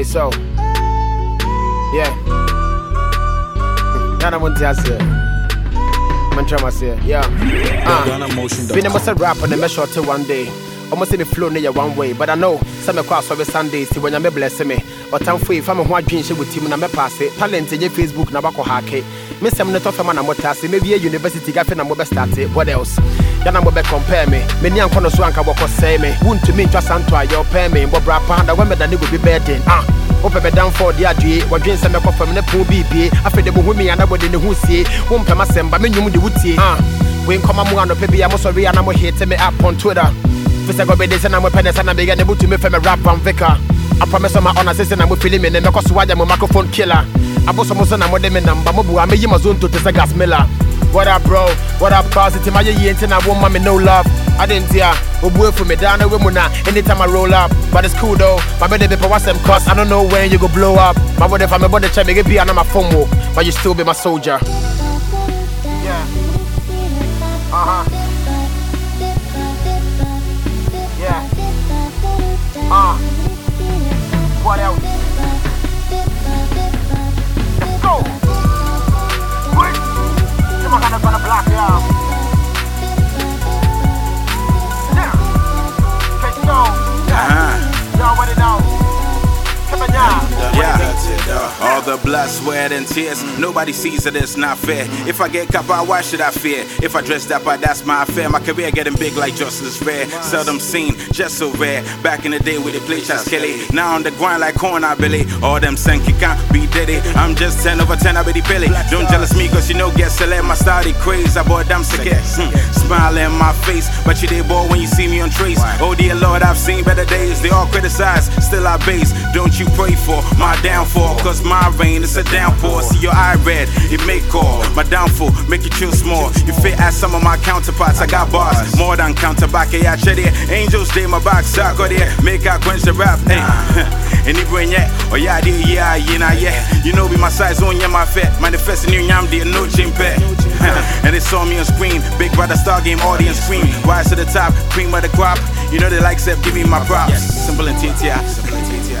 Hey, so. Yeah. Nana Montias. Mantrama say, yeah. Ah. Been a muscle rap and a measure till one day. Almost in the flow near one way, but I know some across over Sundays see when you bless me. But I'm free from a one dream with team and I'm pass it. Talent eh, in your Facebook, Nabako Hake. Miss I'm not of a man, I'm maybe a university gaffin and mobile started. What else? Yana mobe compare me. Many am kono swanka wako say me. Wouldn't to me just anto your pay me. When me than it would be bedding. Ah. Down for the adwe wadwen sɛ mɛkɔ fam ne pon bibie afei de bohu mi anabɔde ne ho sie wompɛ masɛm ba menwom de wotie ah wei nkɔma mu anɔpɛ bia mosɔre a na me up on twitter fi sɛ gɔbɛde sɛ na mopɛ ne sɛ na meyɛ ne botumi fɛ me rap am vika apame sɛ ma ɔna sese na mofili me ne so woagya mo microphone killer abosom so na mode me namba mobua meyi ma zonto te sɛ gas miller What up, bro? What up, cause it's my year and I want mommy no love. I didn't hear. Obu for me down the women anytime I roll up. But it's cool though. My baby paper what's them cost. I don't know when you go blow up. My body if I'm a body check me be on my phone but you still be my soldier. Yeah. Uh-huh. Yeah. The blood, sweat, and tears. Nobody sees it, it's not fair. If I get caught out, why should I fear? If I dress that out, that's my affair. My career getting big like Justice Fair. Seldom seen, just so rare. Back in the day with the play Chas Kelly. Now on the grind like corn, I Billy. All them Senki can't be dead. I'm just 10 over 10, I be the Billy. Don't jealous me, cause you know, guess get select my started craze. I bought them sick. Hmm. Smile in my face, but you did boy when you see me on trace. Oh dear Lord, I've seen better days. They all criticize, still I base. Don't you pray for my downfall, cause my rain is a downpour. See your eye red, it may call. My downfall, make you chill small. You fit as some of my counterparts. I got bars, more than counterback. Yeah, check it. Angels, they my back, suck or there. Make out quench the rap. Hey, any brain yet? Oh, yeah, dear, yeah, yeah, yeah. You know, be my size on, yeah, my fat. Manifesting you, yam, dear, no chimpe. and they saw me on screen. Big brother star game audience scream. Rise to the top, cream of the crop. You know they like Seth, give me my props. Simple and TTI. Simple and TTI.